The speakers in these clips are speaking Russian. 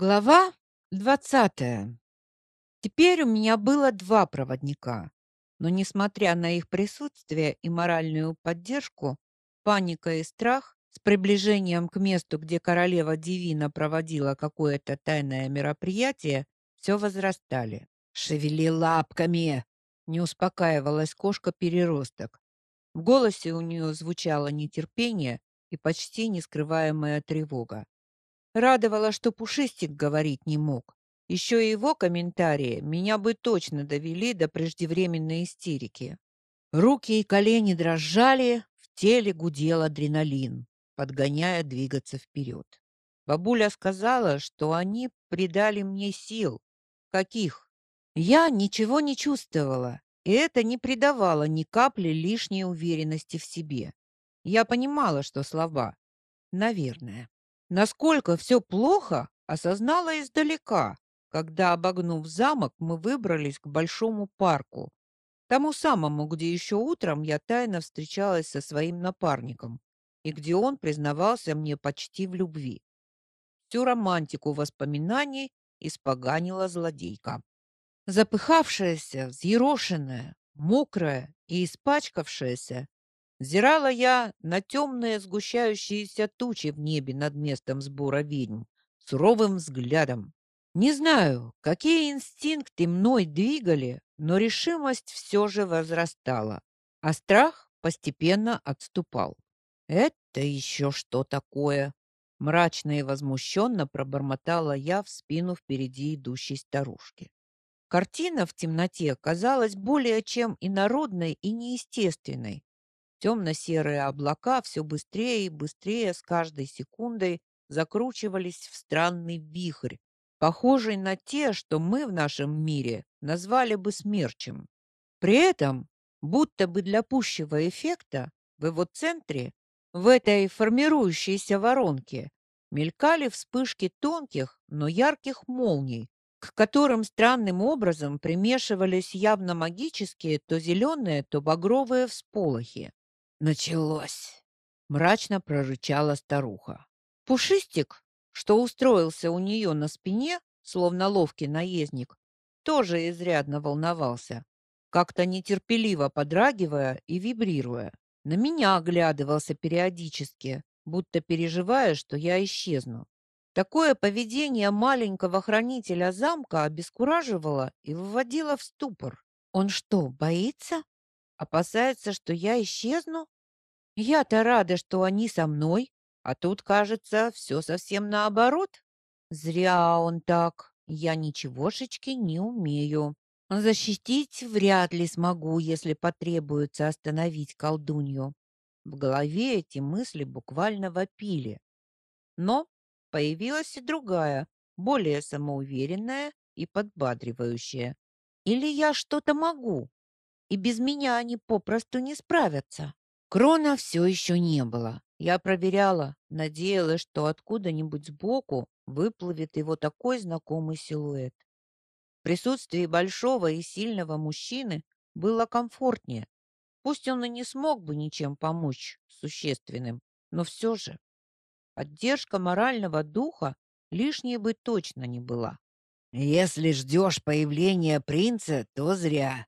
Глава двадцатая. Теперь у меня было два проводника, но, несмотря на их присутствие и моральную поддержку, паника и страх с приближением к месту, где королева Дивина проводила какое-то тайное мероприятие, все возрастали. «Шевели лапками!» — не успокаивалась кошка-переросток. В голосе у нее звучало нетерпение и почти нескрываемая тревога. Радовало, что Пушистик говорить не мог. Еще и его комментарии меня бы точно довели до преждевременной истерики. Руки и колени дрожали, в теле гудел адреналин, подгоняя двигаться вперед. Бабуля сказала, что они придали мне сил. Каких? Я ничего не чувствовала, и это не придавало ни капли лишней уверенности в себе. Я понимала, что слова. Наверное. Насколько все плохо, осознала издалека, когда, обогнув замок, мы выбрались к большому парку, тому самому, где еще утром я тайно встречалась со своим напарником и где он признавался мне почти в любви. Всю романтику воспоминаний испоганила злодейка. Запыхавшаяся, взъерошенная, мокрая и испачкавшаяся, Взирала я на темные сгущающиеся тучи в небе над местом сбора ведьм суровым взглядом. Не знаю, какие инстинкты мной двигали, но решимость все же возрастала, а страх постепенно отступал. «Это еще что такое?» Мрачно и возмущенно пробормотала я в спину впереди идущей старушки. Картина в темноте казалась более чем инородной и неестественной, Темно-серые облака все быстрее и быстрее с каждой секундой закручивались в странный вихрь, похожий на те, что мы в нашем мире назвали бы смерчем. При этом, будто бы для пущего эффекта, в его центре, в этой формирующейся воронке, мелькали вспышки тонких, но ярких молний, к которым странным образом примешивались явно магические то зеленые, то багровые всполохи. Началось, мрачно прорычала старуха. Пушистик, что устроился у нее на спине, словно ловкий наездник, тоже изрядно волновался, как-то нетерпеливо подрагивая и вибрируя. На меня оглядывался периодически, будто переживая, что я исчезну. Такое поведение маленького хранителя замка обескураживало и выводило в ступор. Он что, боится? Опасается, что я исчезну? Я-то рада, что они со мной, а тут, кажется, все совсем наоборот. Зря он так. Я ничегошечки не умею. Защитить вряд ли смогу, если потребуется остановить колдунью. В голове эти мысли буквально вопили. Но появилась и другая, более самоуверенная и подбадривающая. Или я что-то могу, и без меня они попросту не справятся. Крона все еще не было. Я проверяла, надеялась, что откуда-нибудь сбоку выплывет его такой знакомый силуэт. В присутствии большого и сильного мужчины было комфортнее. Пусть он и не смог бы ничем помочь существенным, но все же поддержка морального духа лишней бы точно не была. «Если ждешь появления принца, то зря»,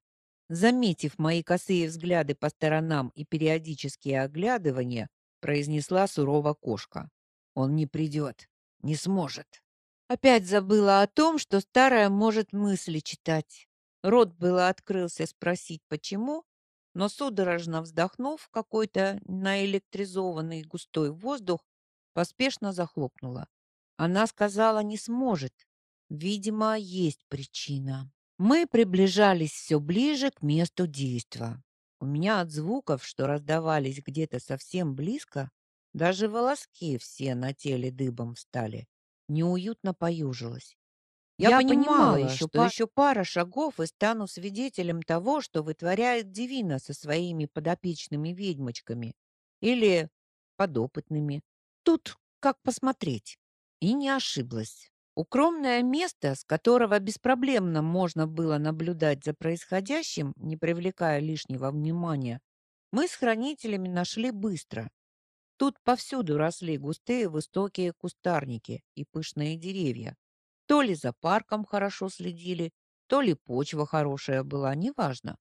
Заметив мои косые взгляды по сторонам и периодические оглядывания, произнесла сурово кошка. Он не придет, не сможет. Опять забыла о том, что старая может мысли читать. Рот было открылся спросить, почему, но судорожно вздохнув какой-то наэлектризованный густой воздух, поспешно захлопнула. Она сказала, не сможет. Видимо, есть причина. Мы приближались все ближе к месту действа. У меня от звуков, что раздавались где-то совсем близко, даже волоски все на теле дыбом встали. Неуютно поюжилась. Я, Я понимала, еще, что пар... еще пара шагов и стану свидетелем того, что вытворяет Дивина со своими подопечными ведьмочками или подопытными. Тут как посмотреть. И не ошиблась. Укромное место, с которого беспроблемно можно было наблюдать за происходящим, не привлекая лишнего внимания, мы с хранителями нашли быстро. Тут повсюду росли густые высокие кустарники и пышные деревья. То ли за парком хорошо следили, то ли почва хорошая была, неважно.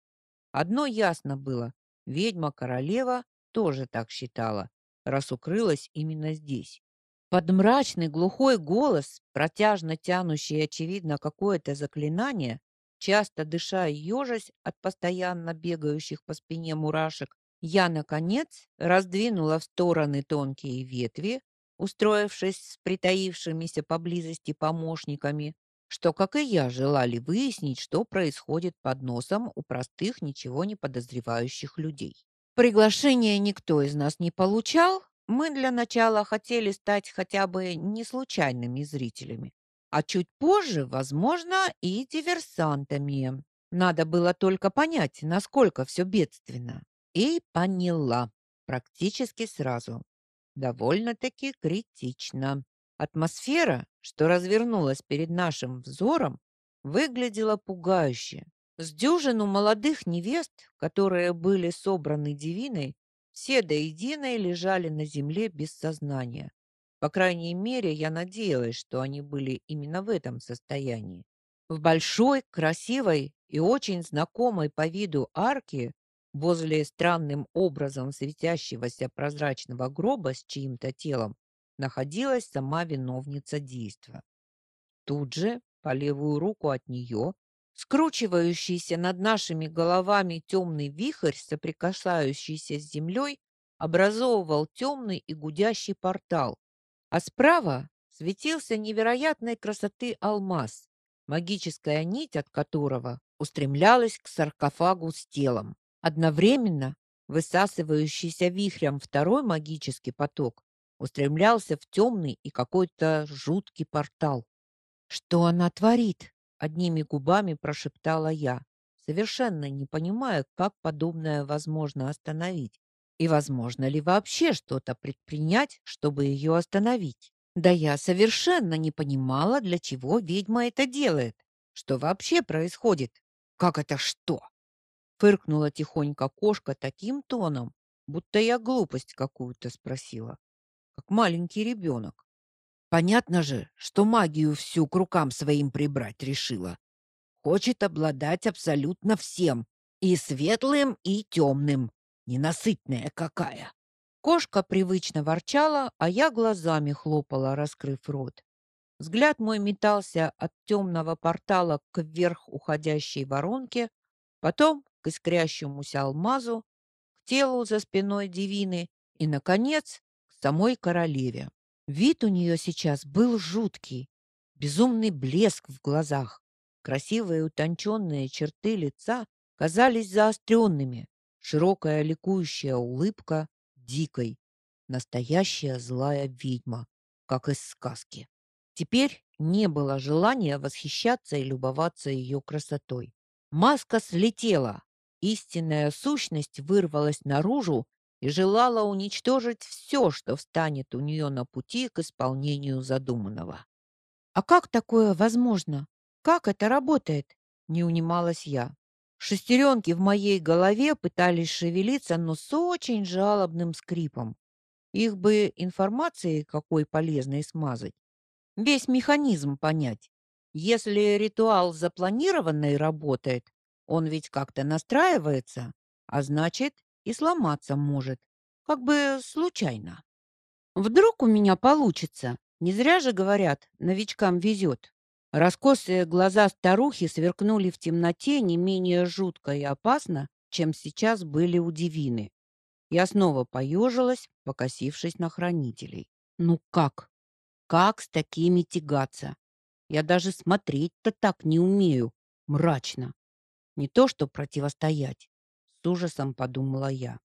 Одно ясно было: ведьма-королева тоже так считала, раз укрылась именно здесь. Под мрачный глухой голос, протяжно тянущий, очевидно, какое-то заклинание, часто дыша и ежась от постоянно бегающих по спине мурашек, я, наконец, раздвинула в стороны тонкие ветви, устроившись с притаившимися поблизости помощниками, что, как и я, желали выяснить, что происходит под носом у простых, ничего не подозревающих людей. Приглашения никто из нас не получал, мы для начала хотели стать хотя бы не случайными зрителями, а чуть позже, возможно, и диверсантами. Надо было только понять, насколько все бедственно. И поняла практически сразу. Довольно-таки критично. Атмосфера, что развернулась перед нашим взором, выглядела пугающе. С дюжину молодых невест, которые были собраны Девиной, все до единой лежали на земле без сознания. По крайней мере, я надеялась, что они были именно в этом состоянии. В большой, красивой и очень знакомой по виду арке возле странным образом светящегося прозрачного гроба с чьим-то телом находилась сама виновница действа. Тут же, по левую руку от нее, скручивающийся над нашими головами темный вихрь, соприкасающийся с землей, образовывал темный и гудящий портал, а справа светился невероятной красоты алмаз, магическая нить от которого устремлялась к саркофагу с телом. Одновременно высасывающийся вихрем второй магический поток устремлялся в темный и какой-то жуткий портал. «Что она творит?» — одними губами прошептала я, совершенно не понимая, как подобное возможно остановить. И возможно ли вообще что-то предпринять, чтобы ее остановить? Да я совершенно не понимала, для чего ведьма это делает. Что вообще происходит? Как это что? Фыркнула тихонько кошка таким тоном, будто я глупость какую-то спросила как маленький ребенок. Понятно же, что магию всю к рукам своим прибрать решила. Хочет обладать абсолютно всем, и светлым, и темным. Ненасытная какая. Кошка привычно ворчала, а я глазами хлопала, раскрыв рот. Взгляд мой метался от темного портала к вверх уходящей воронке, потом к искрящемуся алмазу, к телу за спиной Девины и, наконец, самой королеве. Вид у нее сейчас был жуткий, безумный блеск в глазах. Красивые утонченные черты лица казались заостренными, широкая ликующая улыбка дикой, настоящая злая ведьма, как из сказки. Теперь не было желания восхищаться и любоваться ее красотой. Маска слетела, истинная сущность вырвалась наружу и желала уничтожить все, что встанет у нее на пути к исполнению задуманного. А как такое возможно? Как это работает? Не унималась я. Шестеренки в моей голове пытались шевелиться, но с очень жалобным скрипом. Их бы информацией какой полезной смазать. Весь механизм понять. Если ритуал запланированный работает, он ведь как-то настраивается, а значит, и сломаться может, как бы случайно. Вдруг у меня получится. Не зря же говорят, новичкам везет. Раскосые глаза старухи сверкнули в темноте не менее жутко и опасно, чем сейчас были у Девины. Я снова поежилась, покосившись на хранителей. Ну как? Как с такими тягаться? Я даже смотреть-то так не умею, мрачно. Не то что противостоять. С ужасом подумала я.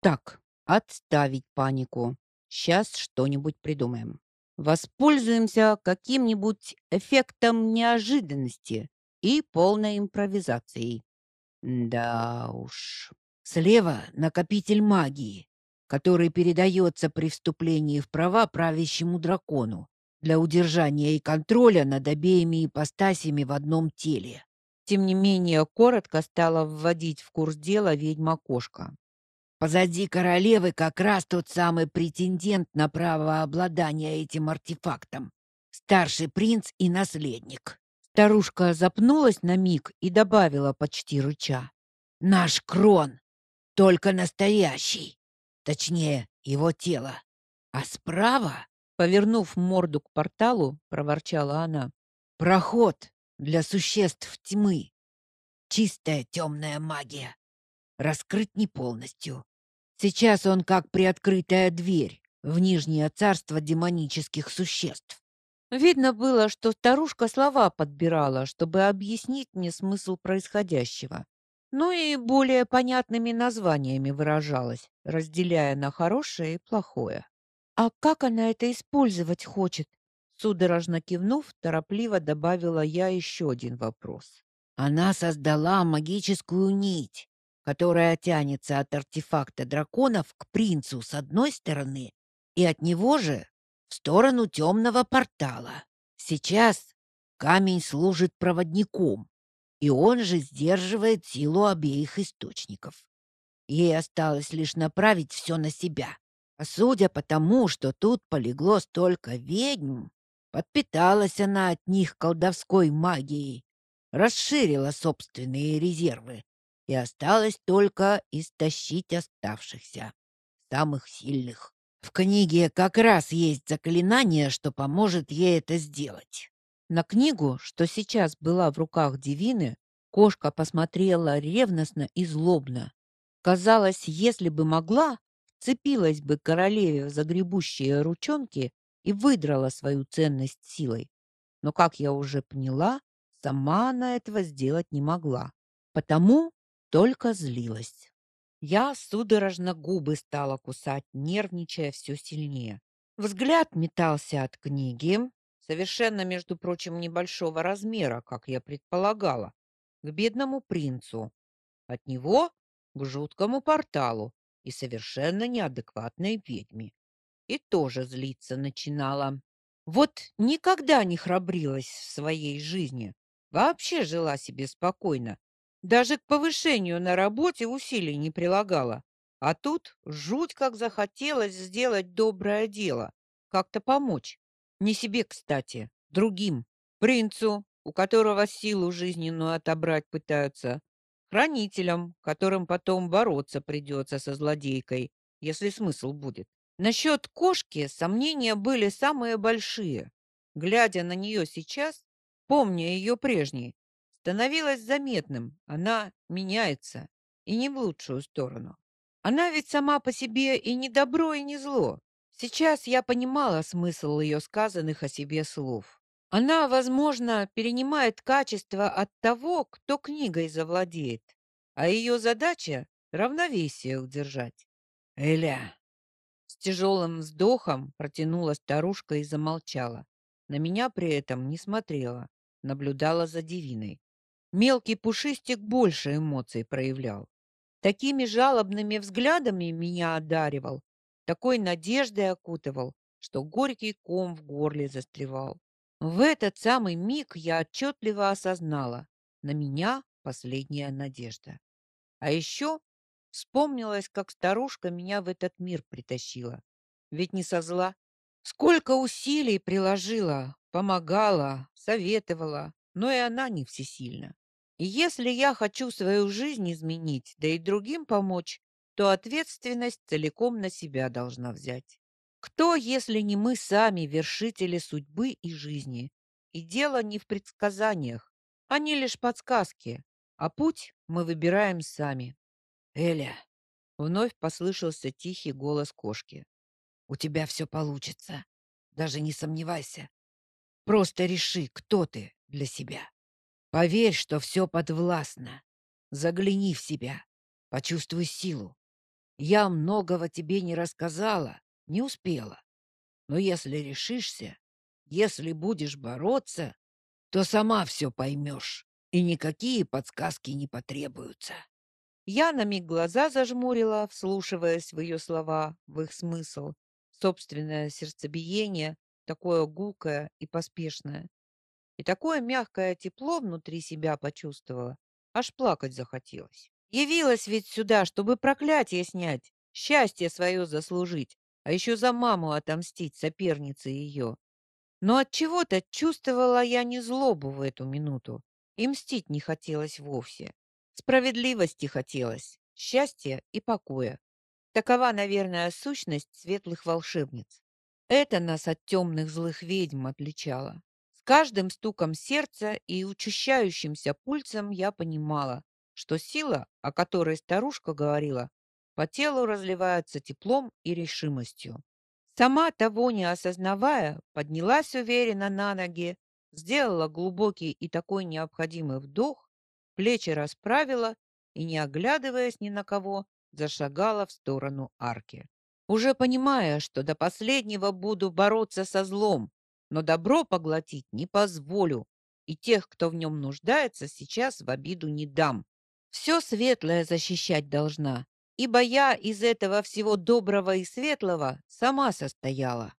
Так, отставить панику. Сейчас что-нибудь придумаем. Воспользуемся каким-нибудь эффектом неожиданности и полной импровизацией. Да уж. Слева накопитель магии, который передается при вступлении в права правящему дракону для удержания и контроля над обеими ипостасями в одном теле. Тем не менее, коротко стала вводить в курс дела ведьма-кошка. Позади королевы как раз тот самый претендент на право обладания этим артефактом. Старший принц и наследник. Старушка запнулась на миг и добавила почти рыча. Наш крон, только настоящий. Точнее, его тело. А справа, повернув морду к порталу, проворчала она. Проход для существ тьмы. Чистая темная магия. Раскрыт не полностью. Сейчас он как приоткрытая дверь в нижнее царство демонических существ. Видно было, что старушка слова подбирала, чтобы объяснить мне смысл происходящего. Ну и более понятными названиями выражалась, разделяя на хорошее и плохое. «А как она это использовать хочет?» Судорожно кивнув, торопливо добавила я еще один вопрос. Она создала магическую нить, которая тянется от артефакта драконов к принцу с одной стороны и от него же в сторону темного портала. Сейчас камень служит проводником, и он же сдерживает силу обеих источников. Ей осталось лишь направить все на себя. А судя по тому, что тут полегло столько ведьм, подпиталась она от них колдовской магией, расширила собственные резервы, и осталось только истощить оставшихся, самых сильных. В книге как раз есть заклинание, что поможет ей это сделать. На книгу, что сейчас была в руках Девины, кошка посмотрела ревностно и злобно. Казалось, если бы могла, вцепилась бы королеве в загребущие ручонки и выдрала свою ценность силой. Но, как я уже поняла, сама она этого сделать не могла. Потому только злилась. Я судорожно губы стала кусать, нервничая все сильнее. Взгляд метался от книги, совершенно, между прочим, небольшого размера, как я предполагала, к бедному принцу, от него к жуткому порталу и совершенно неадекватной ведьме. И тоже злиться начинала. Вот никогда не храбрилась в своей жизни, вообще жила себе спокойно, даже к повышению на работе усилий не прилагала. А тут жуть как захотелось сделать доброе дело, как-то помочь. Не себе, кстати, другим. Принцу, у которого силу жизненную отобрать пытаются. Хранителям, которым потом бороться придется со злодейкой, если смысл будет. Насчет кошки сомнения были самые большие. Глядя на нее сейчас, помня ее прежней, становилось заметным, она меняется, и не в лучшую сторону. Она ведь сама по себе и не добро, и не зло. Сейчас я понимала смысл ее сказанных о себе слов. Она, возможно, перенимает качество от того, кто книгой завладеет, а ее задача — равновесие удержать. «Эля!» Тяжелым вздохом протянула старушка и замолчала. На меня при этом не смотрела, наблюдала за Дивиной. Мелкий пушистик больше эмоций проявлял. Такими жалобными взглядами меня одаривал, такой надеждой окутывал, что горький ком в горле застревал. В этот самый миг я отчетливо осознала, на меня последняя надежда. А еще вспомнилось, как старушка меня в этот мир притащила. Ведь не со зла. Сколько усилий приложила, помогала, советовала, но и она не всесильна. И если я хочу свою жизнь изменить, да и другим помочь, то ответственность целиком на себя должна взять. Кто, если не мы сами, вершители судьбы и жизни? И дело не в предсказаниях, они лишь подсказки, а путь мы выбираем сами. «Эля!» — вновь послышался тихий голос кошки. «У тебя все получится. Даже не сомневайся. Просто реши, кто ты для себя. Поверь, что все подвластно. Загляни в себя, почувствуй силу. Я многого тебе не рассказала, не успела. Но если решишься, если будешь бороться, то сама все поймешь, и никакие подсказки не потребуются. Я на миг глаза зажмурила, вслушиваясь в ее слова, в их смысл. Собственное сердцебиение, такое гулкое и поспешное. И такое мягкое тепло внутри себя почувствовала, аж плакать захотелось. Явилась ведь сюда, чтобы проклятие снять, счастье свое заслужить, а еще за маму отомстить, сопернице ее. Но от чего-то чувствовала я не злобу в эту минуту, и мстить не хотелось вовсе. Справедливости хотелось, счастья и покоя. Такова, наверное, сущность светлых волшебниц. Это нас от темных злых ведьм отличало. С каждым стуком сердца и учащающимся пульсом я понимала, что сила, о которой старушка говорила, по телу разливается теплом и решимостью. Сама того не осознавая, поднялась уверенно на ноги, сделала глубокий и такой необходимый вдох, плечи расправила и, не оглядываясь ни на кого, зашагала в сторону арки. Уже понимая, что до последнего буду бороться со злом, но добро поглотить не позволю, и тех, кто в нем нуждается, сейчас в обиду не дам. Все светлое защищать должна, ибо я из этого всего доброго и светлого сама состояла.